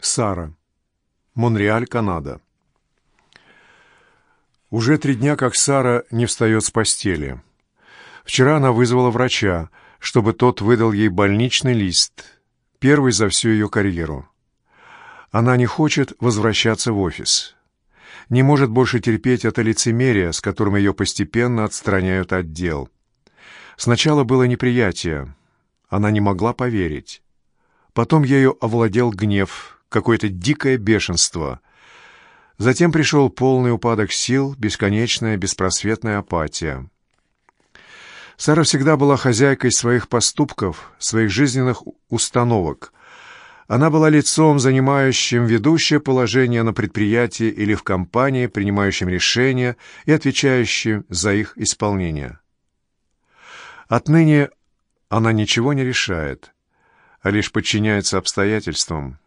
Сара. Монреаль, Канада. Уже три дня, как Сара не встает с постели. Вчера она вызвала врача, чтобы тот выдал ей больничный лист, первый за всю ее карьеру. Она не хочет возвращаться в офис. Не может больше терпеть это лицемерие, с которым ее постепенно отстраняют от дел. Сначала было неприятие. Она не могла поверить. Потом ею овладел гнев, какое-то дикое бешенство. Затем пришел полный упадок сил, бесконечная, беспросветная апатия. Сара всегда была хозяйкой своих поступков, своих жизненных установок. Она была лицом, занимающим ведущее положение на предприятии или в компании, принимающим решения и отвечающим за их исполнение. Отныне она ничего не решает, а лишь подчиняется обстоятельствам.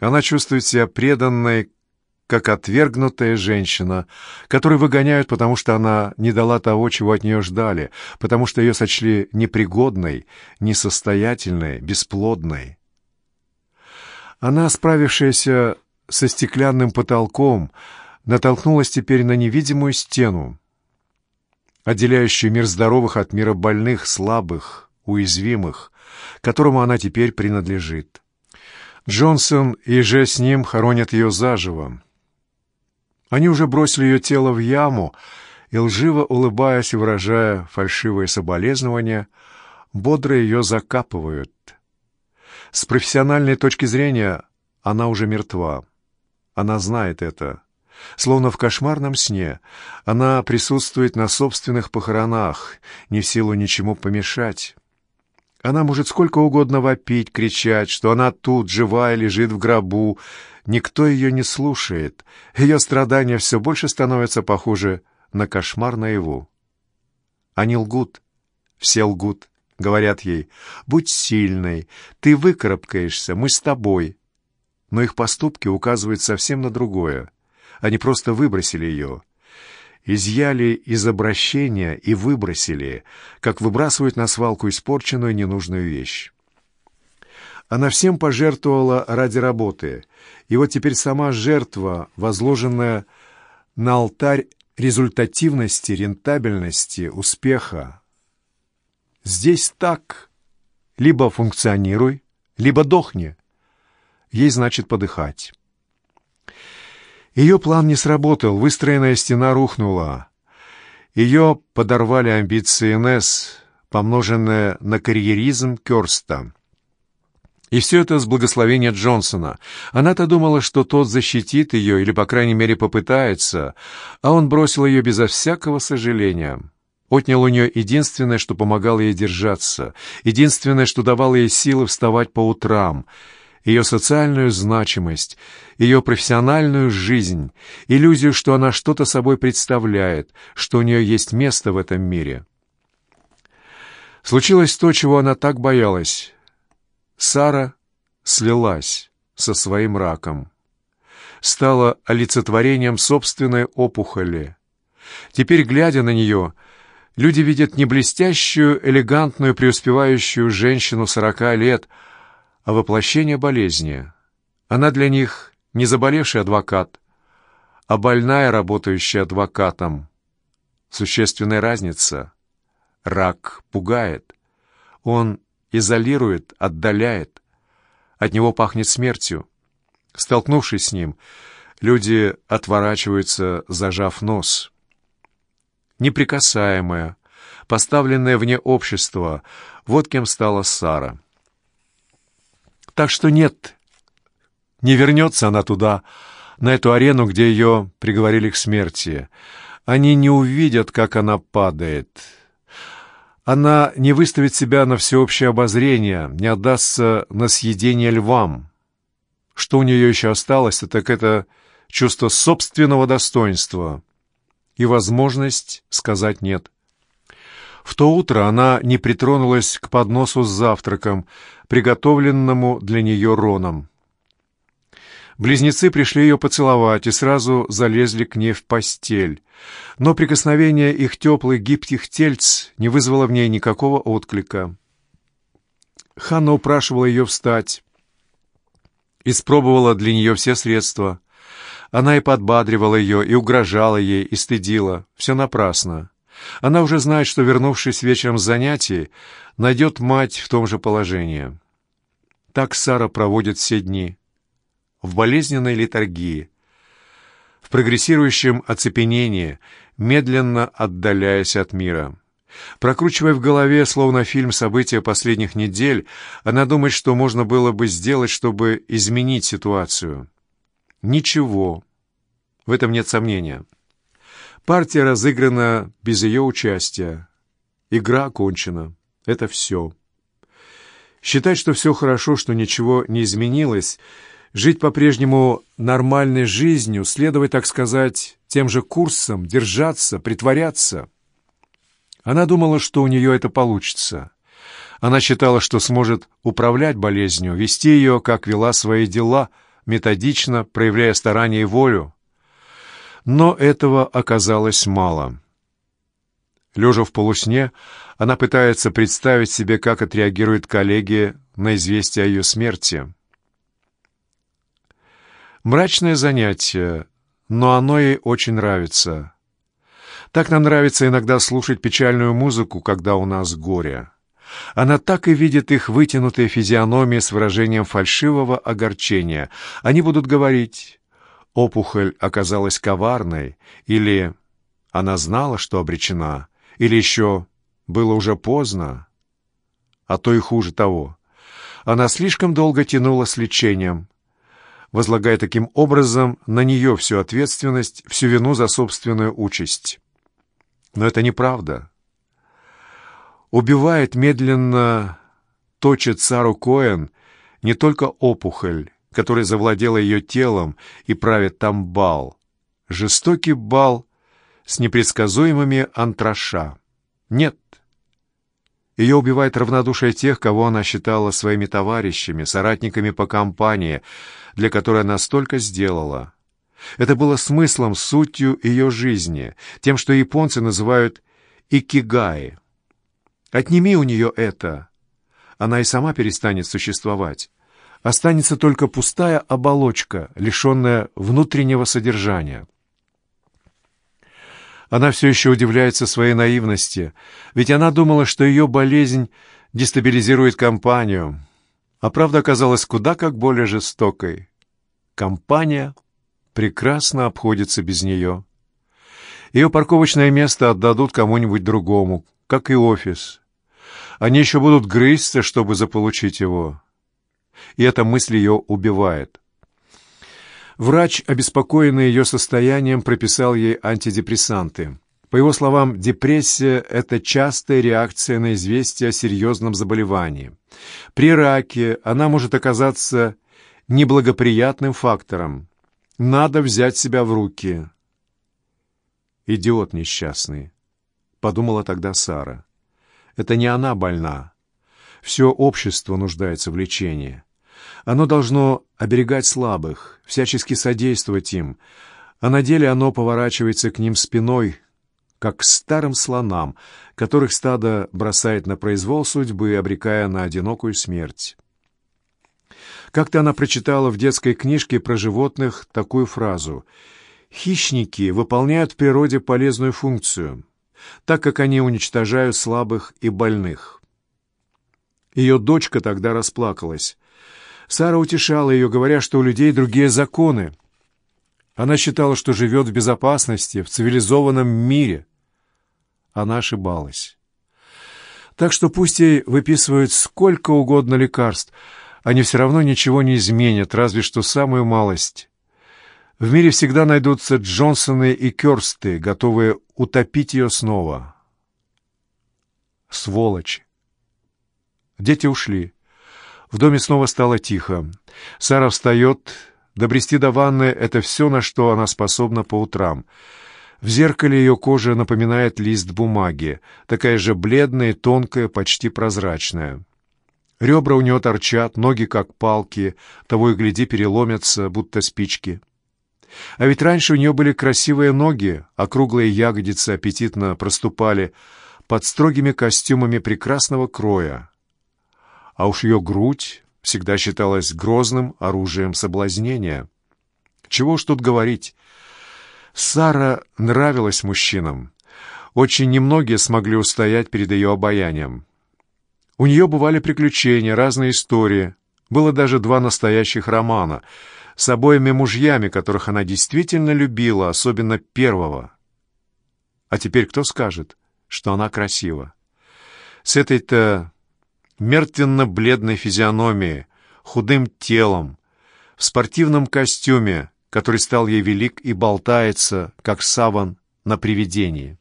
Она чувствует себя преданной, как отвергнутая женщина, которую выгоняют, потому что она не дала того, чего от нее ждали, потому что ее сочли непригодной, несостоятельной, бесплодной. Она, справившаяся со стеклянным потолком, натолкнулась теперь на невидимую стену, отделяющую мир здоровых от мира больных, слабых, уязвимых, которому она теперь принадлежит. Джонсон и же с ним хоронят ее заживо. Они уже бросили ее тело в яму и, лживо улыбаясь и выражая фальшивые соболезнования, бодро ее закапывают. С профессиональной точки зрения она уже мертва. Она знает это. Словно в кошмарном сне, она присутствует на собственных похоронах, не в силу ничему помешать. Она может сколько угодно вопить, кричать, что она тут, живая, лежит в гробу. Никто ее не слушает. Ее страдания все больше становятся похожи на кошмар наяву. Они лгут. Все лгут. Говорят ей, будь сильной, ты выкарабкаешься, мы с тобой. Но их поступки указывают совсем на другое. Они просто выбросили ее изъяли из обращения и выбросили, как выбрасывают на свалку испорченную ненужную вещь. Она всем пожертвовала ради работы, и вот теперь сама жертва, возложенная на алтарь результативности, рентабельности, успеха. Здесь так. Либо функционируй, либо дохни. Ей значит подыхать. Ее план не сработал, выстроенная стена рухнула. Ее подорвали амбиции Несс, помноженные на карьеризм Кёрста. И все это с благословения Джонсона. Она-то думала, что тот защитит ее, или, по крайней мере, попытается, а он бросил ее безо всякого сожаления. Отнял у нее единственное, что помогало ей держаться, единственное, что давало ей силы вставать по утрам — ее социальную значимость, ее профессиональную жизнь, иллюзию, что она что-то собой представляет, что у нее есть место в этом мире. Случилось то, чего она так боялась. Сара слилась со своим раком. Стала олицетворением собственной опухоли. Теперь, глядя на нее, люди видят не блестящую, элегантную, преуспевающую женщину сорока лет, а воплощение болезни. Она для них не заболевший адвокат, а больная, работающая адвокатом. Существенная разница. Рак пугает. Он изолирует, отдаляет. От него пахнет смертью. Столкнувшись с ним, люди отворачиваются, зажав нос. Неприкасаемая, поставленная вне общества, вот кем стала Сара. Так что нет, не вернется она туда, на эту арену, где ее приговорили к смерти. Они не увидят, как она падает. Она не выставит себя на всеобщее обозрение, не отдастся на съедение львам. Что у нее еще осталось, так это чувство собственного достоинства и возможность сказать «нет». В то утро она не притронулась к подносу с завтраком, приготовленному для нее Роном. Близнецы пришли ее поцеловать и сразу залезли к ней в постель, но прикосновение их теплых гибких тельц не вызвало в ней никакого отклика. Ханна упрашивала ее встать. испробовала для нее все средства. Она и подбадривала ее, и угрожала ей, и стыдила. Все напрасно. Она уже знает, что, вернувшись вечером с занятий, найдет мать в том же положении. Так Сара проводит все дни. В болезненной литургии, в прогрессирующем оцепенении, медленно отдаляясь от мира. Прокручивая в голове, словно фильм события последних недель, она думает, что можно было бы сделать, чтобы изменить ситуацию. Ничего. В этом нет сомнения. Партия разыграна без ее участия. Игра окончена. Это все. Считать, что все хорошо, что ничего не изменилось, жить по-прежнему нормальной жизнью, следовать, так сказать, тем же курсом, держаться, притворяться. Она думала, что у нее это получится. Она считала, что сможет управлять болезнью, вести ее, как вела свои дела, методично, проявляя старание и волю. Но этого оказалось мало. Лежа в полусне, она пытается представить себе, как отреагируют коллеги на известие о ее смерти. Мрачное занятие, но оно ей очень нравится. Так нам нравится иногда слушать печальную музыку, когда у нас горе. Она так и видит их вытянутые физиономии с выражением фальшивого огорчения. Они будут говорить опухоль оказалась коварной, или она знала, что обречена, или еще было уже поздно, а то и хуже того. Она слишком долго тянула с лечением, возлагая таким образом на нее всю ответственность, всю вину за собственную участь. Но это неправда. Убивает медленно, точит Сару Коэн не только опухоль, который завладела ее телом и правит там бал. Жестокий бал с непредсказуемыми антраша. Нет. Ее убивает равнодушие тех, кого она считала своими товарищами, соратниками по компании, для которой она столько сделала. Это было смыслом, сутью ее жизни, тем, что японцы называют икигай. Отними у нее это, она и сама перестанет существовать останется только пустая оболочка, лишенная внутреннего содержания. Она все еще удивляется своей наивности, ведь она думала, что ее болезнь дестабилизирует компанию, а правда оказалась куда как более жестокой. Компания прекрасно обходится без нее. Ее парковочное место отдадут кому-нибудь другому, как и офис. Они еще будут грызться, чтобы заполучить его и эта мысль ее убивает. Врач, обеспокоенный ее состоянием, прописал ей антидепрессанты. По его словам, депрессия – это частая реакция на известие о серьезном заболевании. При раке она может оказаться неблагоприятным фактором. Надо взять себя в руки. «Идиот несчастный», — подумала тогда Сара. «Это не она больна. Все общество нуждается в лечении. Оно должно оберегать слабых, всячески содействовать им, а на деле оно поворачивается к ним спиной, как к старым слонам, которых стадо бросает на произвол судьбы, обрекая на одинокую смерть. Как-то она прочитала в детской книжке про животных такую фразу «Хищники выполняют в природе полезную функцию, так как они уничтожают слабых и больных». Ее дочка тогда расплакалась. Сара утешала ее, говоря, что у людей другие законы. Она считала, что живет в безопасности, в цивилизованном мире. Она ошибалась. Так что пусть ей выписывают сколько угодно лекарств, они все равно ничего не изменят, разве что самую малость. В мире всегда найдутся Джонсоны и Кёрсты, готовые утопить ее снова. Сволочь! Дети ушли. В доме снова стало тихо. Сара встает. Добрести до ванны — это все, на что она способна по утрам. В зеркале ее кожа напоминает лист бумаги, такая же бледная, тонкая, почти прозрачная. Ребра у нее торчат, ноги как палки, того и гляди переломятся, будто спички. А ведь раньше у нее были красивые ноги, округлые ягодицы аппетитно проступали под строгими костюмами прекрасного кроя а уж ее грудь всегда считалось грозным оружием соблазнения. Чего ж тут говорить? Сара нравилась мужчинам. Очень немногие смогли устоять перед ее обаянием. У нее бывали приключения, разные истории. Было даже два настоящих романа с обоими мужьями, которых она действительно любила, особенно первого. А теперь кто скажет, что она красива? С этой-то мертвенно-бледной физиономией, худым телом, в спортивном костюме, который стал ей велик и болтается, как саван на привидении.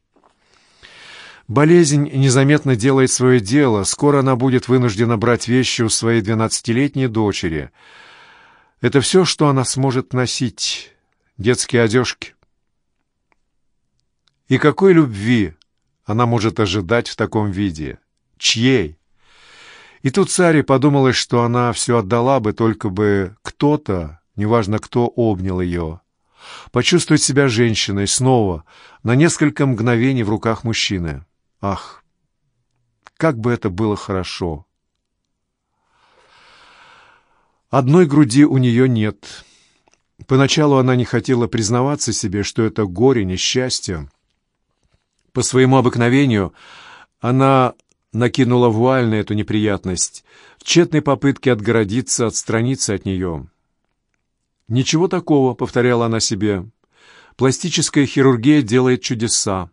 Болезнь незаметно делает свое дело. Скоро она будет вынуждена брать вещи у своей двенадцатилетней дочери. Это все, что она сможет носить. Детские одежки. И какой любви она может ожидать в таком виде? Чьей? И тут Саре подумалось, что она все отдала бы, только бы кто-то, неважно кто, обнял ее. Почувствовать себя женщиной снова, на несколько мгновений в руках мужчины. Ах, как бы это было хорошо! Одной груди у нее нет. Поначалу она не хотела признаваться себе, что это горе, несчастье. По своему обыкновению она накинула вуаль на эту неприятность, в тщетной попытке отгородиться, отстраниться от нее. «Ничего такого», — повторяла она себе. «Пластическая хирургия делает чудеса».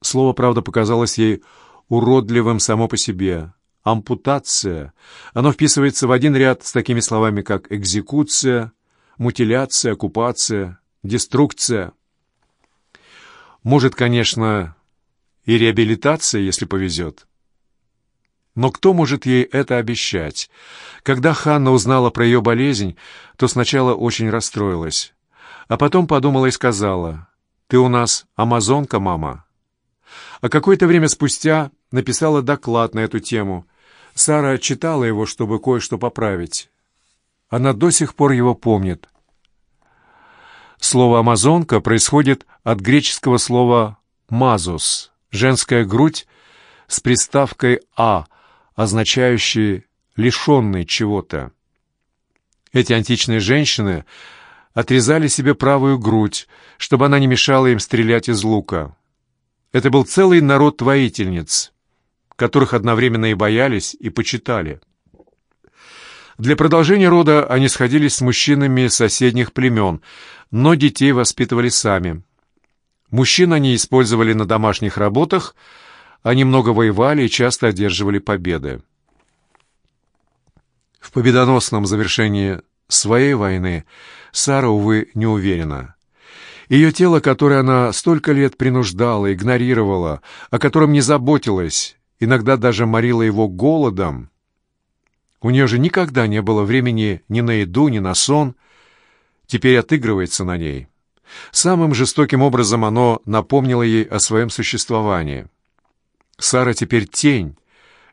Слово, правда, показалось ей уродливым само по себе. Ампутация. Оно вписывается в один ряд с такими словами, как экзекуция, мутиляция, оккупация, деструкция. Может, конечно, и реабилитация, если повезет. Но кто может ей это обещать? Когда Ханна узнала про ее болезнь, то сначала очень расстроилась. А потом подумала и сказала, «Ты у нас амазонка, мама». А какое-то время спустя написала доклад на эту тему. Сара читала его, чтобы кое-что поправить. Она до сих пор его помнит. Слово «амазонка» происходит от греческого слова «мазус» — женская грудь с приставкой «а», означающие «лишенный чего-то». Эти античные женщины отрезали себе правую грудь, чтобы она не мешала им стрелять из лука. Это был целый народ воительниц, которых одновременно и боялись, и почитали. Для продолжения рода они сходились с мужчинами соседних племен, но детей воспитывали сами. Мужчин они использовали на домашних работах – они много воевали и часто одерживали победы. В победоносном завершении своей войны Сара, увы, не уверена. Ее тело, которое она столько лет принуждала, игнорировала, о котором не заботилась, иногда даже морила его голодом, у нее же никогда не было времени ни на еду, ни на сон, теперь отыгрывается на ней. Самым жестоким образом оно напомнило ей о своем существовании — Сара теперь тень,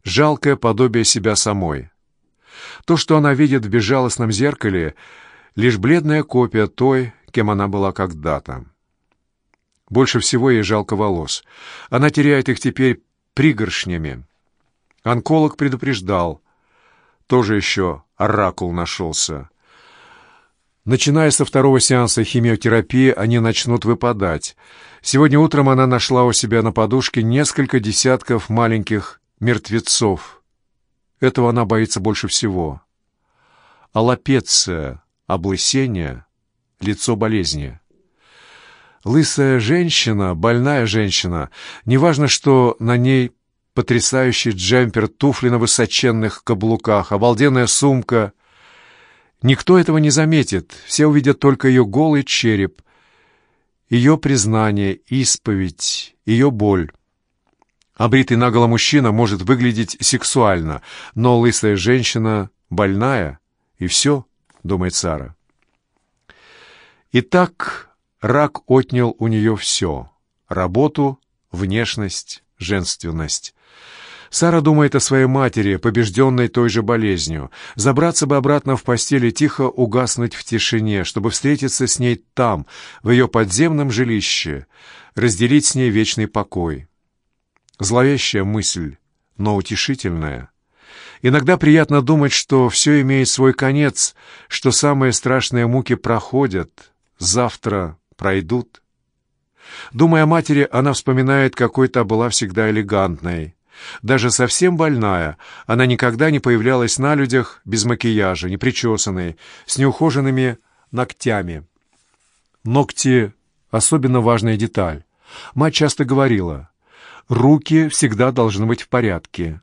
жалкое подобие себя самой. То, что она видит в безжалостном зеркале, лишь бледная копия той, кем она была когда-то. Больше всего ей жалко волос. Она теряет их теперь пригоршнями. Онколог предупреждал. Тоже еще оракул нашелся. Начиная со второго сеанса химиотерапии, они начнут выпадать. Сегодня утром она нашла у себя на подушке несколько десятков маленьких мертвецов. Этого она боится больше всего. Аллопеция, облысение, лицо болезни. Лысая женщина, больная женщина, неважно, что на ней потрясающий джемпер, туфли на высоченных каблуках, обалденная сумка — Никто этого не заметит, все увидят только ее голый череп, ее признание, исповедь, ее боль. Обритый наголо мужчина может выглядеть сексуально, но лысая женщина больная, и все, думает Сара. Итак, рак отнял у нее все — работу, внешность, женственность. Сара думает о своей матери, побежденной той же болезнью. Забраться бы обратно в постель и тихо угаснуть в тишине, чтобы встретиться с ней там, в ее подземном жилище, разделить с ней вечный покой. Зловещая мысль, но утешительная. Иногда приятно думать, что все имеет свой конец, что самые страшные муки проходят, завтра пройдут. Думая о матери, она вспоминает, какой та была всегда элегантной. Даже совсем больная, она никогда не появлялась на людях без макияжа, не причесанной, с неухоженными ногтями. Ногти — особенно важная деталь. Мать часто говорила, руки всегда должны быть в порядке.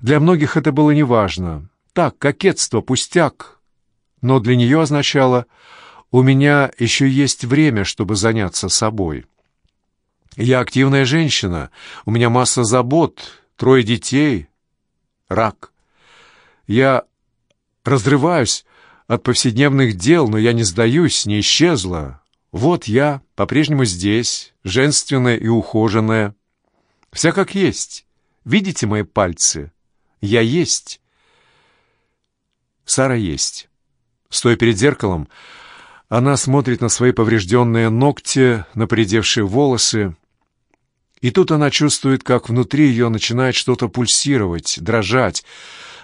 Для многих это было неважно. Так, кокетство, пустяк. Но для нее означало «у меня еще есть время, чтобы заняться собой». Я активная женщина, у меня масса забот, трое детей, рак. Я разрываюсь от повседневных дел, но я не сдаюсь, не исчезла. Вот я, по-прежнему здесь, женственная и ухоженная. Вся как есть. Видите мои пальцы? Я есть. Сара есть. Стоя перед зеркалом, она смотрит на свои поврежденные ногти, на поредевшие волосы. И тут она чувствует, как внутри ее начинает что-то пульсировать, дрожать,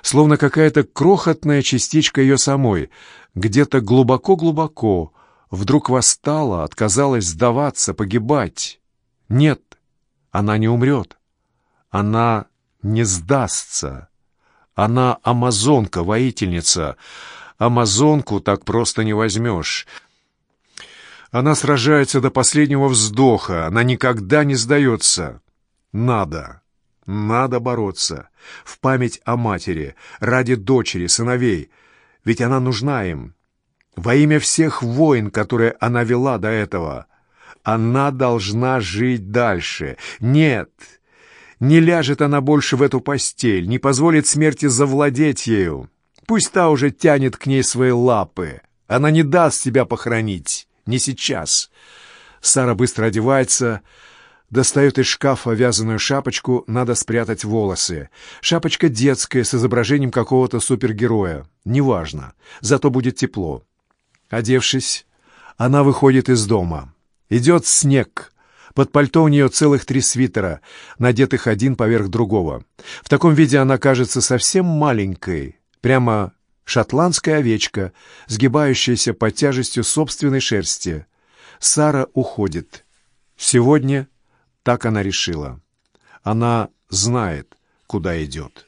словно какая-то крохотная частичка ее самой, где-то глубоко-глубоко, вдруг восстала, отказалась сдаваться, погибать. Нет, она не умрет. Она не сдастся. Она амазонка, воительница. Амазонку так просто не возьмешь. Она сражается до последнего вздоха. Она никогда не сдается. Надо. Надо бороться. В память о матери, ради дочери, сыновей. Ведь она нужна им. Во имя всех войн, которые она вела до этого. Она должна жить дальше. Нет, не ляжет она больше в эту постель, не позволит смерти завладеть ею. Пусть та уже тянет к ней свои лапы. Она не даст себя похоронить. Не сейчас. Сара быстро одевается, достает из шкафа вязаную шапочку, надо спрятать волосы. Шапочка детская, с изображением какого-то супергероя. Неважно, зато будет тепло. Одевшись, она выходит из дома. Идет снег. Под пальто у нее целых три свитера, надетых один поверх другого. В таком виде она кажется совсем маленькой, прямо шотландская овечка, сгибающаяся под тяжестью собственной шерсти. Сара уходит. Сегодня так она решила. Она знает, куда идет.